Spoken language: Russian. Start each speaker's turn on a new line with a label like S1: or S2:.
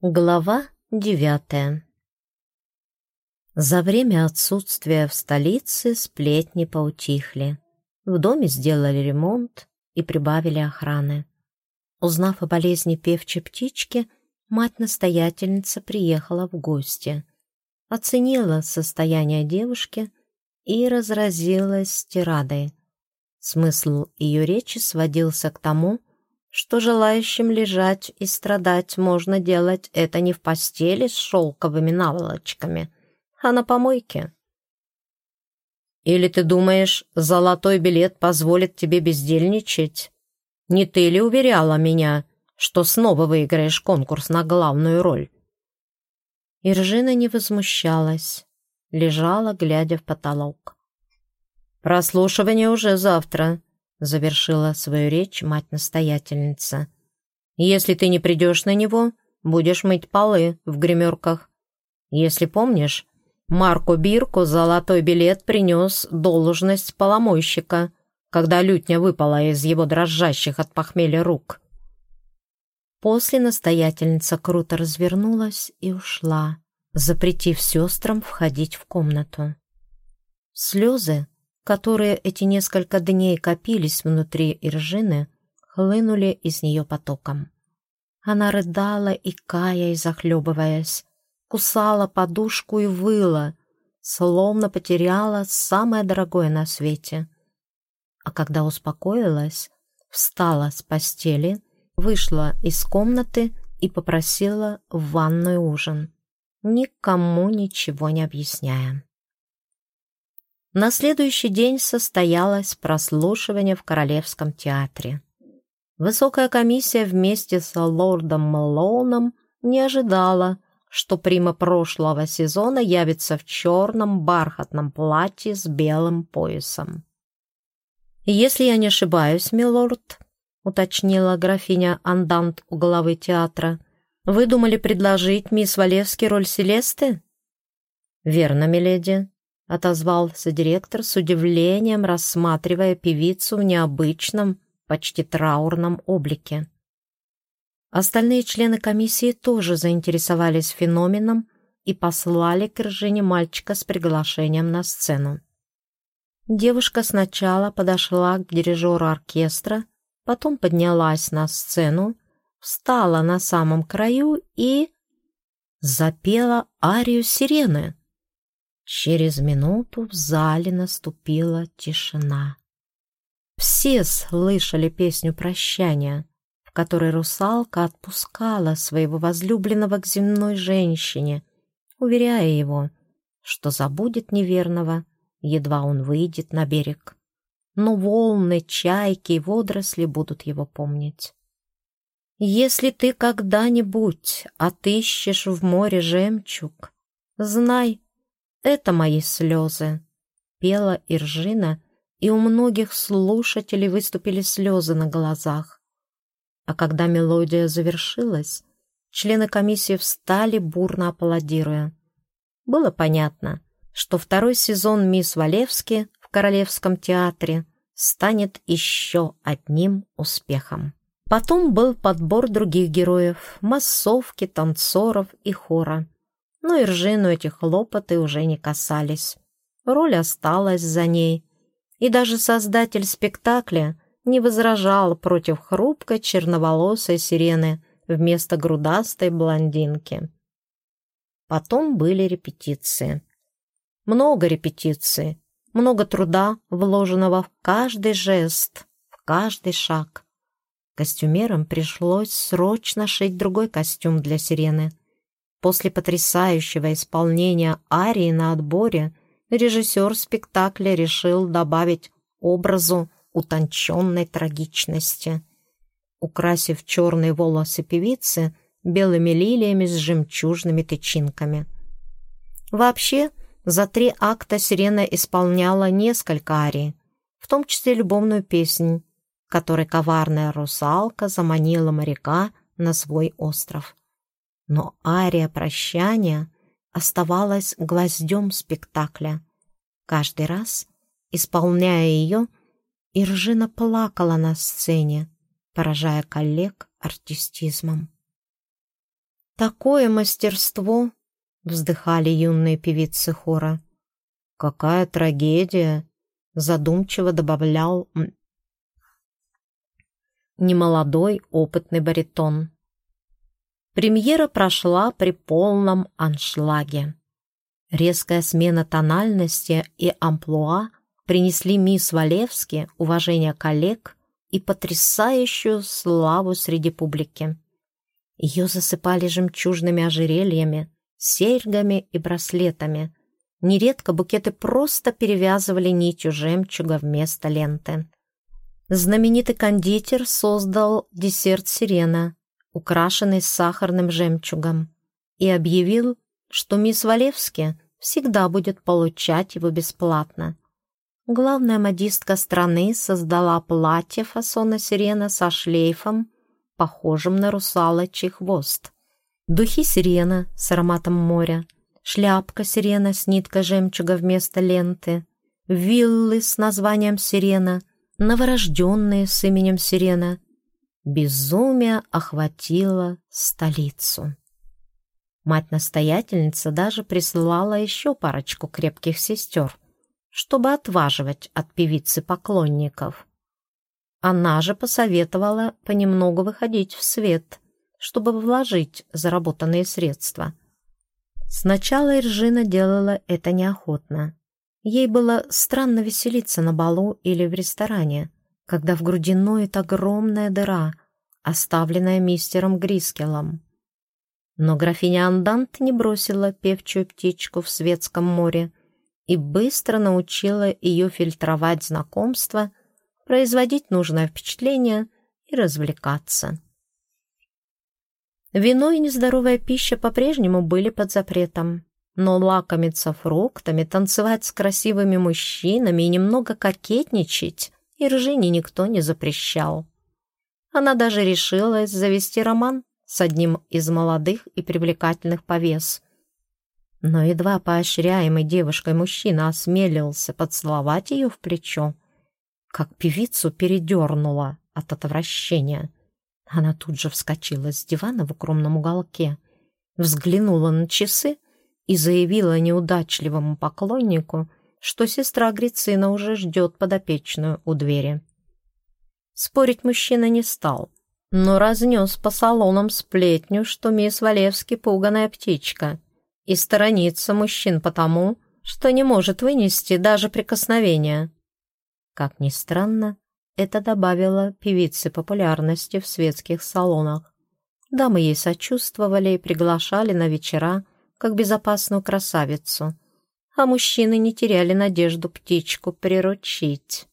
S1: Глава девятая За время отсутствия в столице сплетни поутихли. В доме сделали ремонт и прибавили охраны. Узнав о болезни певчей птички, мать-настоятельница приехала в гости. Оценила состояние девушки и разразилась тирадой. Смысл ее речи сводился к тому, что желающим лежать и страдать можно делать это не в постели с шелковыми наволочками, а на помойке. Или ты думаешь, золотой билет позволит тебе бездельничать? Не ты ли уверяла меня, что снова выиграешь конкурс на главную роль?» Иржина не возмущалась, лежала, глядя в потолок. «Прослушивание уже завтра», — завершила свою речь мать-настоятельница. «Если ты не придешь на него, будешь мыть полы в гримерках. Если помнишь, Марко Бирко золотой билет принес должность поломойщика, когда лютня выпала из его дрожащих от похмелья рук». После настоятельница круто развернулась и ушла, запретив сестрам входить в комнату. Слезы, которые эти несколько дней копились внутри Иржины, хлынули из нее потоком. Она рыдала и кая, захлебываясь, кусала подушку и выла, словно потеряла самое дорогое на свете. А когда успокоилась, встала с постели, вышла из комнаты и попросила в ванную ужин, никому ничего не объясняя. На следующий день состоялось прослушивание в Королевском театре. Высокая комиссия вместе с лордом Мэлоуном не ожидала, что прима прошлого сезона явится в черном бархатном платье с белым поясом. «Если я не ошибаюсь, милорд», — уточнила графиня Андант у главы театра, «вы думали предложить мисс Валевски роль Селесты?» «Верно, миледи», отозвался директор с удивлением, рассматривая певицу в необычном, почти траурном облике. Остальные члены комиссии тоже заинтересовались феноменом и послали к Ржине мальчика с приглашением на сцену. Девушка сначала подошла к дирижеру оркестра, потом поднялась на сцену, встала на самом краю и... запела арию сирены. Через минуту в зале наступила тишина. Все слышали песню прощания, в которой русалка отпускала своего возлюбленного к земной женщине, уверяя его, что забудет неверного, едва он выйдет на берег. Но волны, чайки и водоросли будут его помнить. Если ты когда-нибудь отыщешь в море жемчуг, знай, это мои слезы!» Пела Иржина, и у многих слушателей выступили слезы на глазах. А когда мелодия завершилась, члены комиссии встали, бурно аплодируя. Было понятно, что второй сезон «Мисс Валевски» в Королевском театре станет еще одним успехом. Потом был подбор других героев, массовки, танцоров и хора но Иржину эти хлопоты уже не касались. Роль осталась за ней, и даже создатель спектакля не возражал против хрупкой черноволосой сирены вместо грудастой блондинки. Потом были репетиции. Много репетиций, много труда, вложенного в каждый жест, в каждый шаг. Костюмерам пришлось срочно шить другой костюм для сирены — После потрясающего исполнения арии на отборе режиссер спектакля решил добавить образу утонченной трагичности. Украсив черные волосы певицы белыми лилиями с жемчужными тычинками. Вообще, за три акта «Сирена» исполняла несколько арий, в том числе любовную песнь, которой коварная русалка заманила моряка на свой остров но ария прощания оставалась гвоздем спектакля. Каждый раз, исполняя ее, Иржина плакала на сцене, поражая коллег артистизмом. «Такое мастерство!» — вздыхали юные певицы хора. «Какая трагедия!» — задумчиво добавлял немолодой опытный баритон. Премьера прошла при полном аншлаге. Резкая смена тональности и амплуа принесли мисс Валевски уважение коллег и потрясающую славу среди публики. Ее засыпали жемчужными ожерельями, серьгами и браслетами. Нередко букеты просто перевязывали нитью жемчуга вместо ленты. Знаменитый кондитер создал десерт «Сирена», украшенный сахарным жемчугом, и объявил, что мисс Валевски всегда будет получать его бесплатно. Главная модистка страны создала платье фасона сирена со шлейфом, похожим на русалочий хвост. Духи сирена с ароматом моря, шляпка сирена с ниткой жемчуга вместо ленты, виллы с названием сирена, новорожденные с именем сирена. Безумие охватило столицу. Мать-настоятельница даже прислала еще парочку крепких сестер, чтобы отваживать от певицы поклонников. Она же посоветовала понемногу выходить в свет, чтобы вложить заработанные средства. Сначала Иржина делала это неохотно. Ей было странно веселиться на балу или в ресторане, когда в груди ноет огромная дыра, оставленная мистером Грискелом. Но графиня Андант не бросила певчую птичку в светском море и быстро научила ее фильтровать знакомства, производить нужное впечатление и развлекаться. Вино и нездоровая пища по-прежнему были под запретом, но лакомиться фруктами, танцевать с красивыми мужчинами и немного кокетничать Иржине никто не запрещал. Она даже решилась завести роман с одним из молодых и привлекательных повес. Но едва поощряемый девушкой мужчина осмелился поцеловать ее в плечо, как певицу передернула от отвращения. Она тут же вскочила с дивана в укромном уголке, взглянула на часы и заявила неудачливому поклоннику, что сестра Грицина уже ждет подопечную у двери. Спорить мужчина не стал, но разнес по салонам сплетню, что мисс Валевский пуганая птичка и сторонится мужчин потому, что не может вынести даже прикосновения. Как ни странно, это добавило певице популярности в светских салонах. Дамы ей сочувствовали и приглашали на вечера как безопасную красавицу, а мужчины не теряли надежду птичку приручить.